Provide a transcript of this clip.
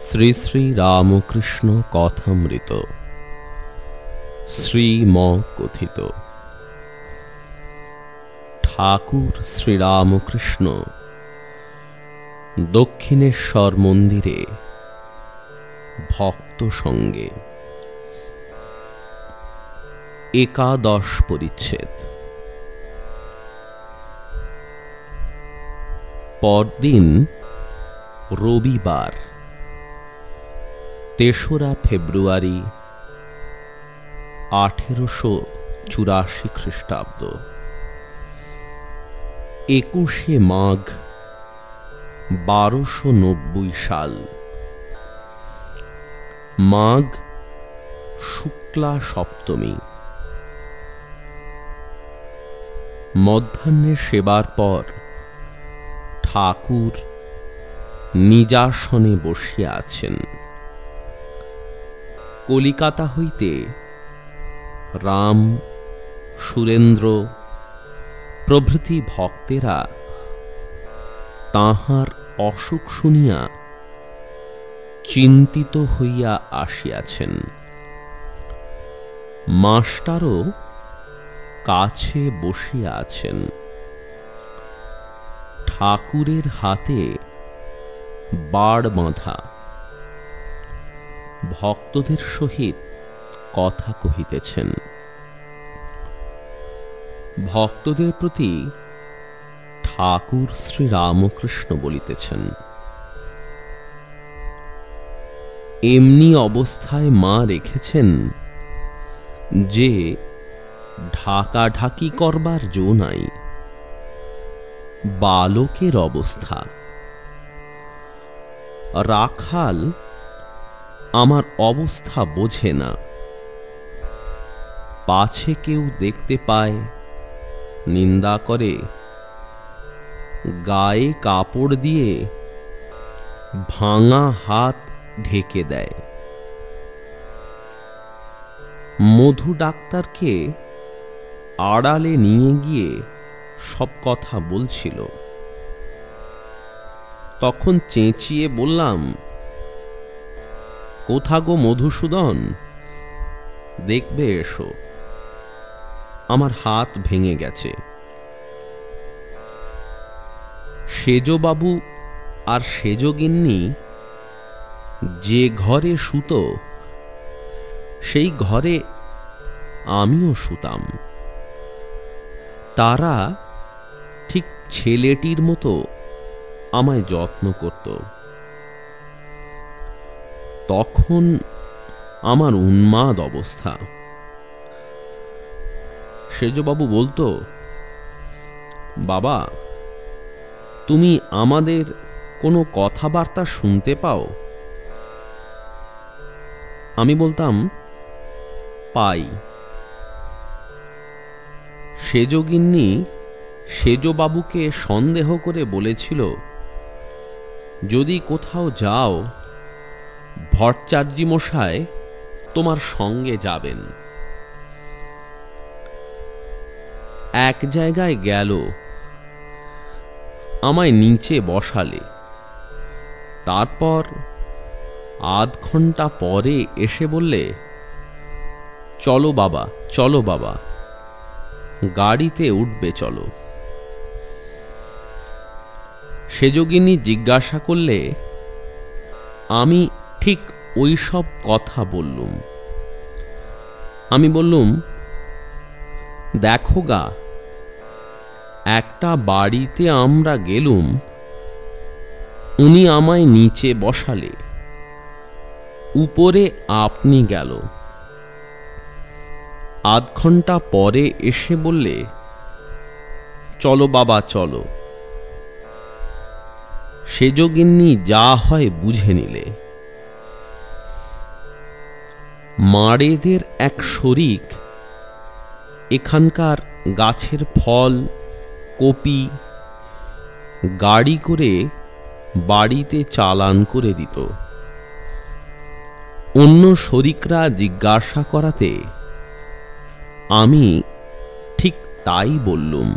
শ্রী শ্রী রামকৃষ্ণ কথামৃত। শ্রীম কথিত ঠাকুর শ্রীরামকৃষ্ণ, দক্ষিণেশ্বর মন্দিরে ভক্ত সঙ্গে। একাদশ পরিচ্ছেদ। পরদিন রবিবার তেসরা ফেব্রুয়ারি আঠেরোশো চুরাশি খ্রিস্টাব্দ। একুশে মাঘ বারোশো নব্বই সাল। মাঘ শুক্লা সপ্তমী। মধ্যাহ্নে সেবার পর ঠাকুর নিজাসনে বসিয়া আছেন। কলিকাতা হইতে রাম, সুরেন্দ্র, প্রভৃতি ভক্তেরা তাহার অসুখ শুনিয়া চিন্তিত হইয়া আসিয়াছেন। মাস্টারও কাছে বসিয়া আছেন। ঠাকুরের হাতে বাড় বাঁধা ভক্তদের সহিত কথা কহিতেছেন। ভক্তদের প্রতি ঠাকুর শ্রী রামকৃষ্ণ বলিতেছেন, এমনি অবস্থায় মা রেখেছেন যে ঢাকা ঢাকি করবার জো নাই। বালকের অবস্থা। রাখাল আমার অবস্থা বোঝে না। পাছে কেউ দেখতে পায়, নিন্দা করে। গায়ে কাপড় দিয়ে ভাঙা হাত ঢেকে দেয়। মধু ডাক্তারকে আড়ালে নিয়ে গিয়ে সব কথা বলছিল। তখন চেঁচিয়ে বললাম কোথা গো মধুসূদন? দেখবে এসো। আমার হাত ভেঙে গেছে। সেজবাবু আর সেজগিন্নি যে ঘরে শুতো সেই ঘরে আমিও শুতাম তারা ঠিক ছেলেটির মতো আমায় যত্ন করত। তখন আমার উন্মাদ অবস্থা। সেজবাবু বলতো, বাবা, তুমি আমাদের কোনো কথাবার্তা শুনতে পাও? আমি বলতাম, পাই। সেজগিন্নি সেজবাবুকে সন্দেহ করে বলেছিল, যদি কোথাও যাও ভট্টাচার্যি মশায় তোমার সঙ্গে যাবেন। এক জায়গায় গেল, আমায় নিচে বসালে। তারপর আধ ঘণ্টা পরে এসে বললে, চলো বাবা চলো বাবা, গাড়িতে উঠবে, চলো। সেযোগিনী জিজ্ঞাসা করলে, আমি ঠিক ওই সব কথা বললুম। আমি বললুম, দেখো গা, একটা বাড়িতে আমরা গেলুম, উনি আমায় নিচে বসালে, উপরে আপনি গেল। আধ ঘণ্টা পরে এসে বললে, চলো বাবা, চলো। সেজগিন্নি যা হয় বুঝে নিলে। মাড়েদের এক শরিক, এখানকার গাছের ফল, কপি, গাড়ি করে বাড়িতে চালান করে দিত। অন্য শরিকরা জিজ্ঞাসা করাতে, আমি ঠিক তাই বললুম।